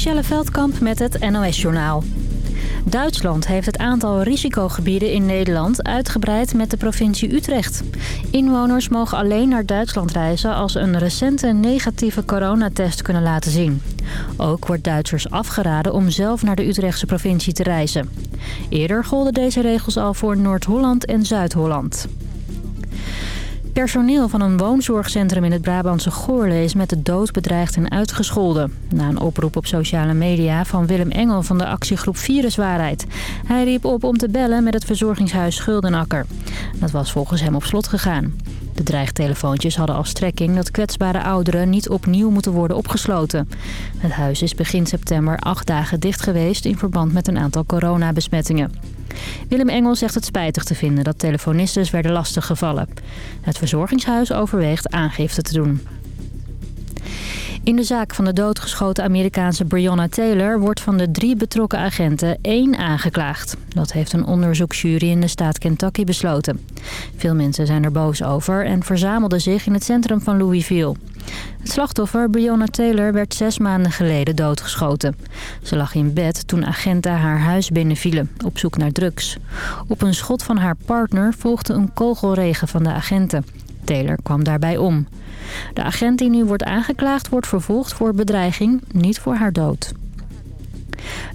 Michelle Veldkamp met het NOS-journaal. Duitsland heeft het aantal risicogebieden in Nederland uitgebreid met de provincie Utrecht. Inwoners mogen alleen naar Duitsland reizen als ze een recente negatieve coronatest kunnen laten zien. Ook wordt Duitsers afgeraden om zelf naar de Utrechtse provincie te reizen. Eerder golden deze regels al voor Noord-Holland en Zuid-Holland. Personeel van een woonzorgcentrum in het Brabantse Goorle is met de dood bedreigd en uitgescholden. Na een oproep op sociale media van Willem Engel van de actiegroep Viruswaarheid. Hij riep op om te bellen met het verzorgingshuis Schuldenakker. Dat was volgens hem op slot gegaan. De dreigtelefoontjes hadden als strekking dat kwetsbare ouderen niet opnieuw moeten worden opgesloten. Het huis is begin september acht dagen dicht geweest in verband met een aantal coronabesmettingen. Willem Engel zegt het spijtig te vinden dat telefonistes werden lastiggevallen. Het verzorgingshuis overweegt aangifte te doen. In de zaak van de doodgeschoten Amerikaanse Breonna Taylor wordt van de drie betrokken agenten één aangeklaagd. Dat heeft een onderzoeksjury in de staat Kentucky besloten. Veel mensen zijn er boos over en verzamelden zich in het centrum van Louisville. Het slachtoffer, Breonna Taylor, werd zes maanden geleden doodgeschoten. Ze lag in bed toen agenten haar huis binnenvielen, op zoek naar drugs. Op een schot van haar partner volgde een kogelregen van de agenten. Taylor kwam daarbij om. De agent die nu wordt aangeklaagd wordt vervolgd voor bedreiging, niet voor haar dood.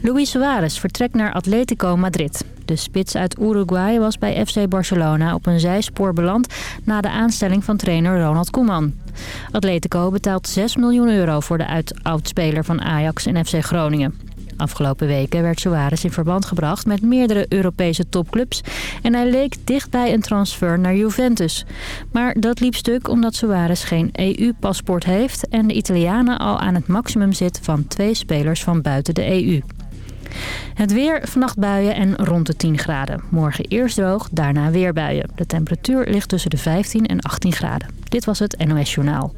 Luis Suarez vertrekt naar Atletico Madrid. De spits uit Uruguay was bij FC Barcelona op een zijspoor beland... na de aanstelling van trainer Ronald Koeman. Atletico betaalt 6 miljoen euro voor de oudspeler van Ajax en FC Groningen. Afgelopen weken werd Suarez in verband gebracht met meerdere Europese topclubs... en hij leek dichtbij een transfer naar Juventus. Maar dat liep stuk omdat Suarez geen EU-paspoort heeft... en de Italianen al aan het maximum zit van twee spelers van buiten de EU. Het weer, vannacht buien en rond de 10 graden. Morgen eerst droog, daarna weer buien. De temperatuur ligt tussen de 15 en 18 graden. Dit was het NOS Journaal.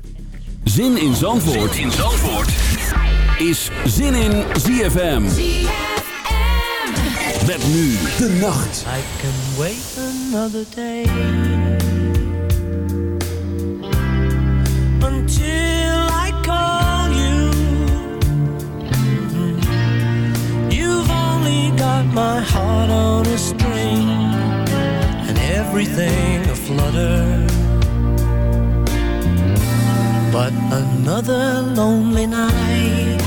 Zin in Zandvoort, zin in Zandvoort. Is Zin in ZFM. Met nu de nacht. I can wait another day. Until I call you. You've only got my heart on a string. And everything aflutter. But another lonely night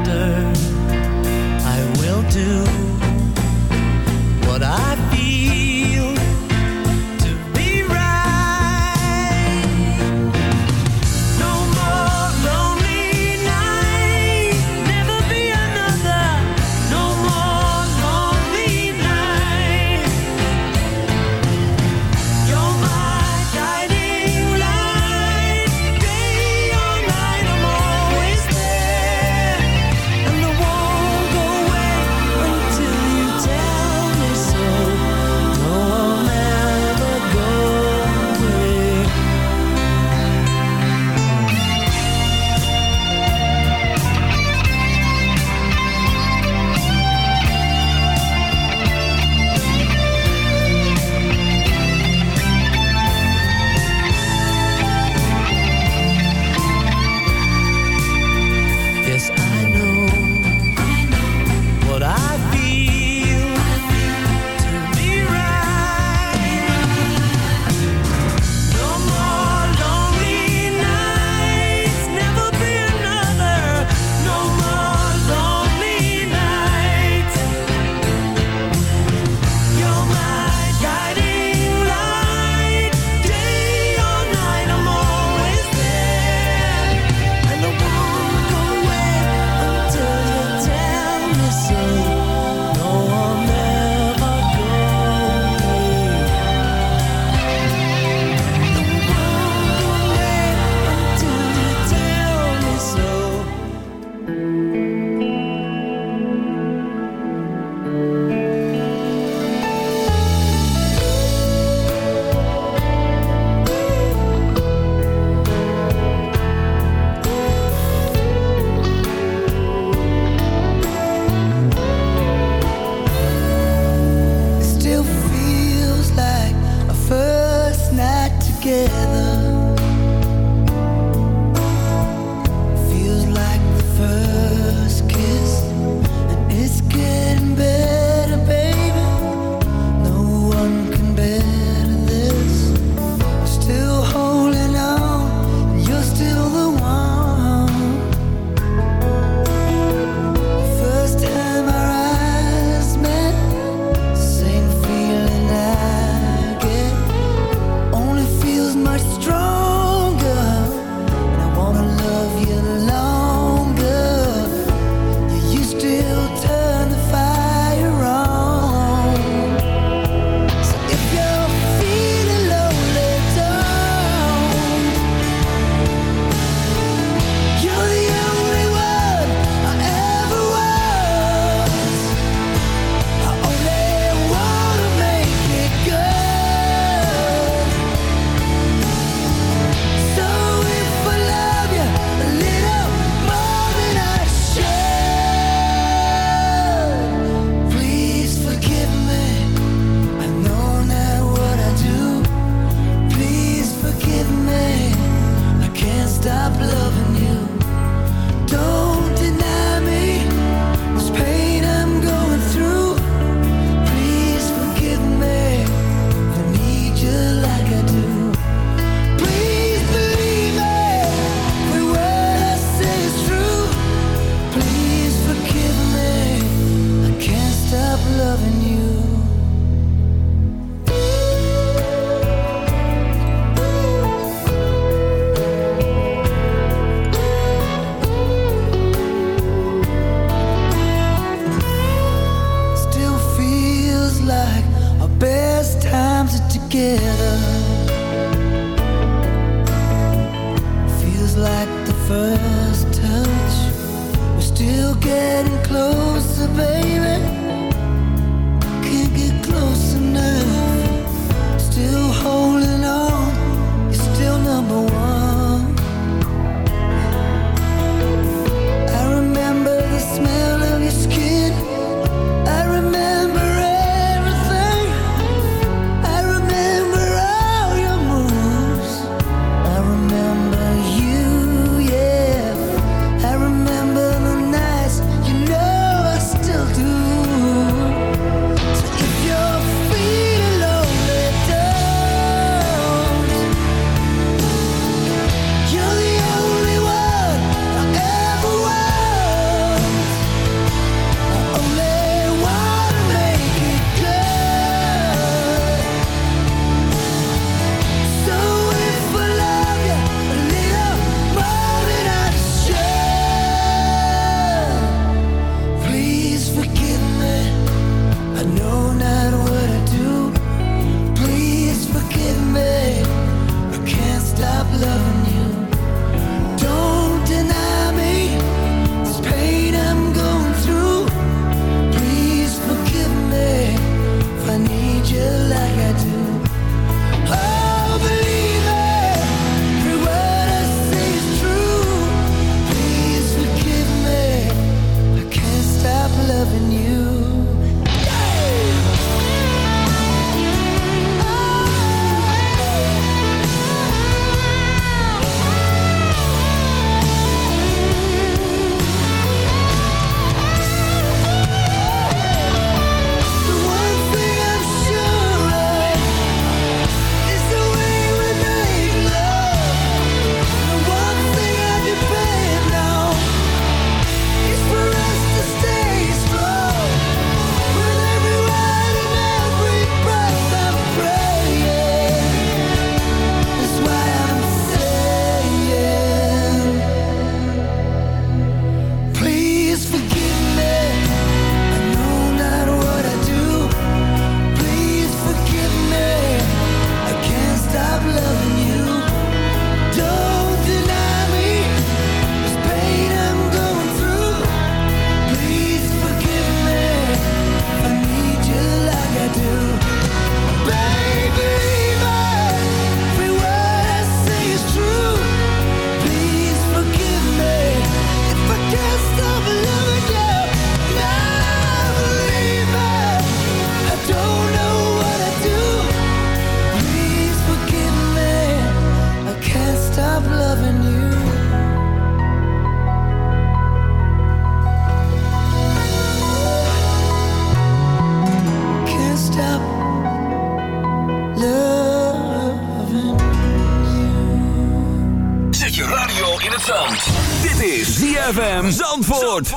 in het zand. Dit is ZFM Zandvoort.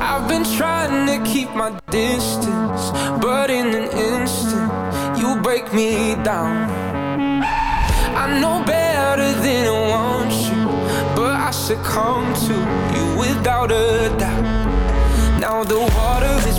I've been trying to keep my distance, but in an instant, you break me down. I know better than I want you, but I succumb to you without a doubt. Now the water is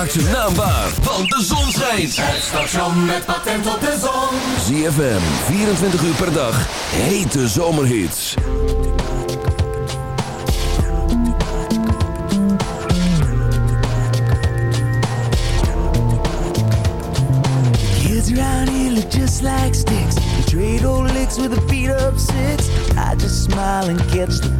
Maak ze naambaar, want de zon schijnt. Het station met patent op de zon. ZFM, 24 uur per dag. Hete zomerhits. Kids around here look just like sticks. They trade old licks with a beat up six. I just smile and catch the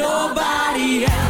nobody else.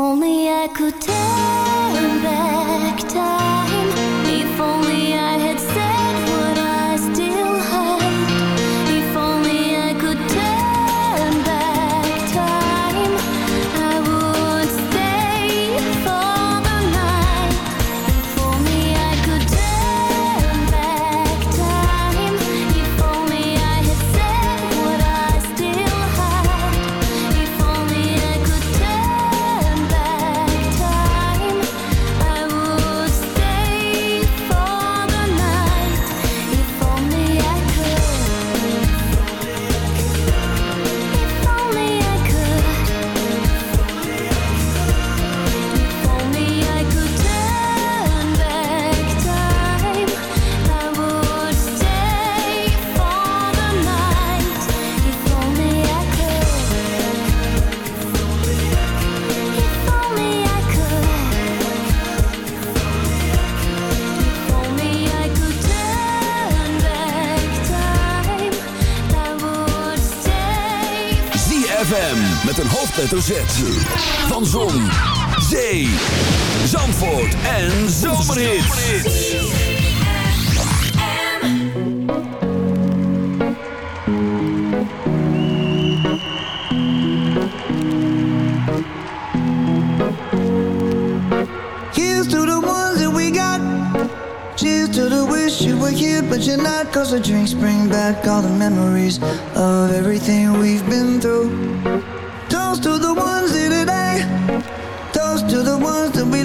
only I could tell. Hoofdletter Z. Van Zon, Zee, Zandvoort en to the ones that we got. Cheers to the wish you were here, but you're not. Cause the drinks bring back all the memories of everything we've been through.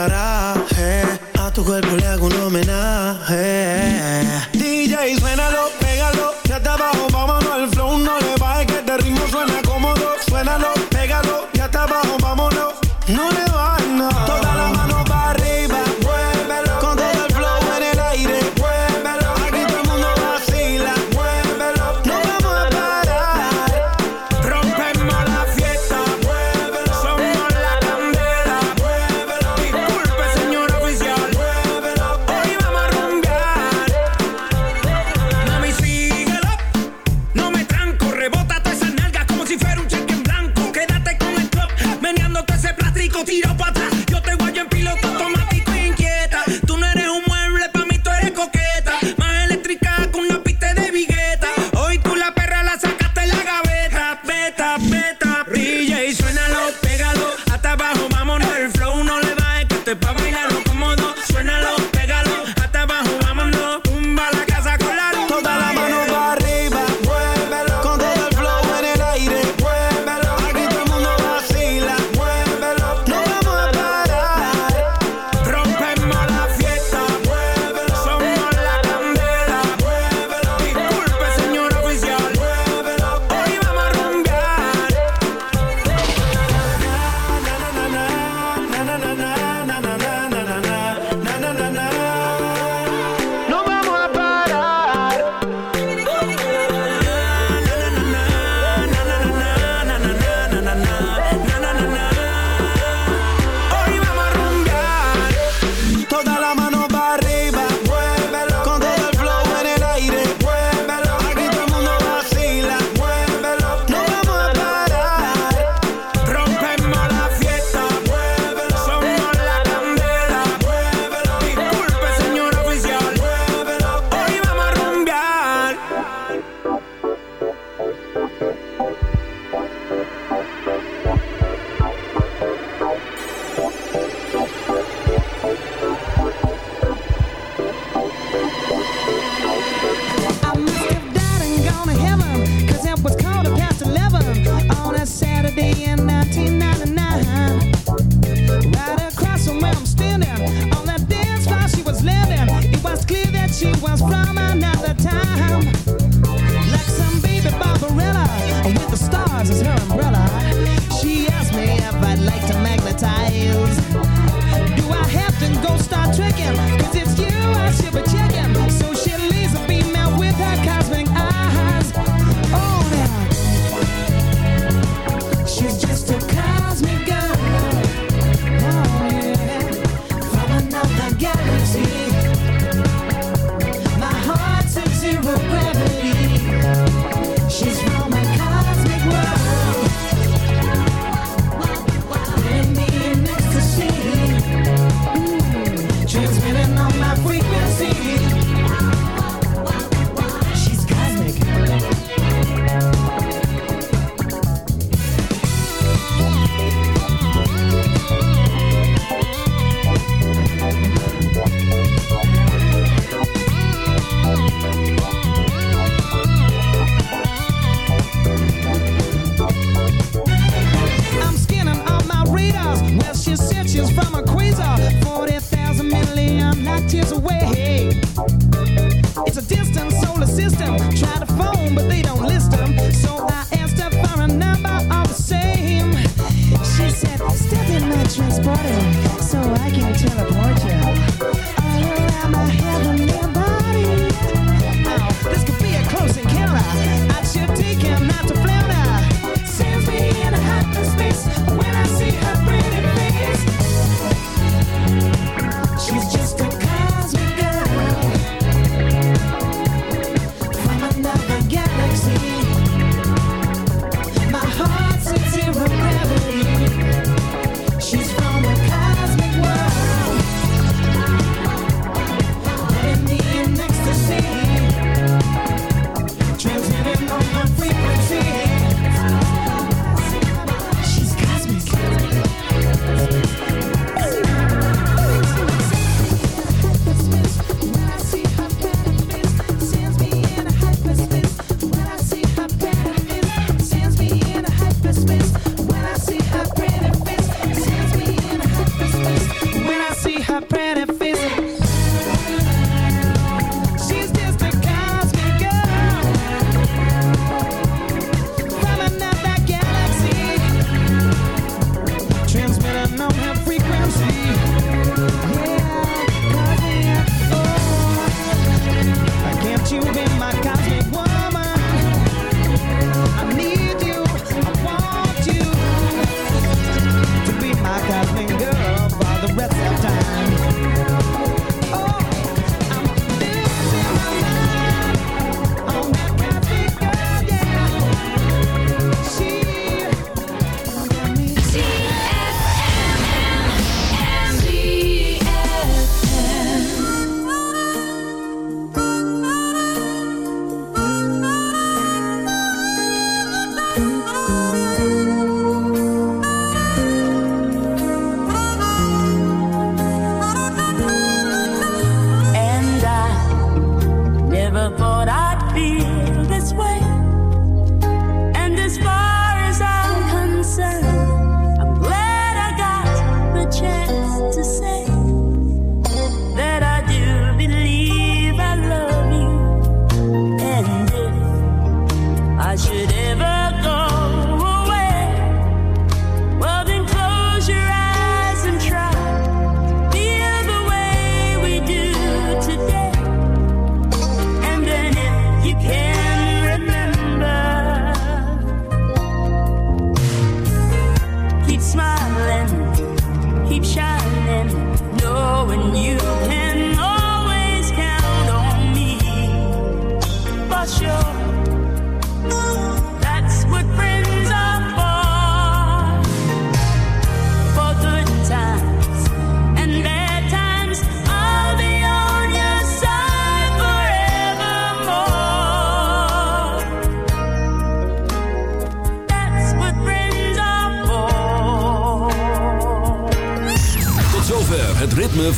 garaje. Eh. A tu cuerpo le hago un homenaje. Mm. DJ, suénalo, pégalo, ya está abajo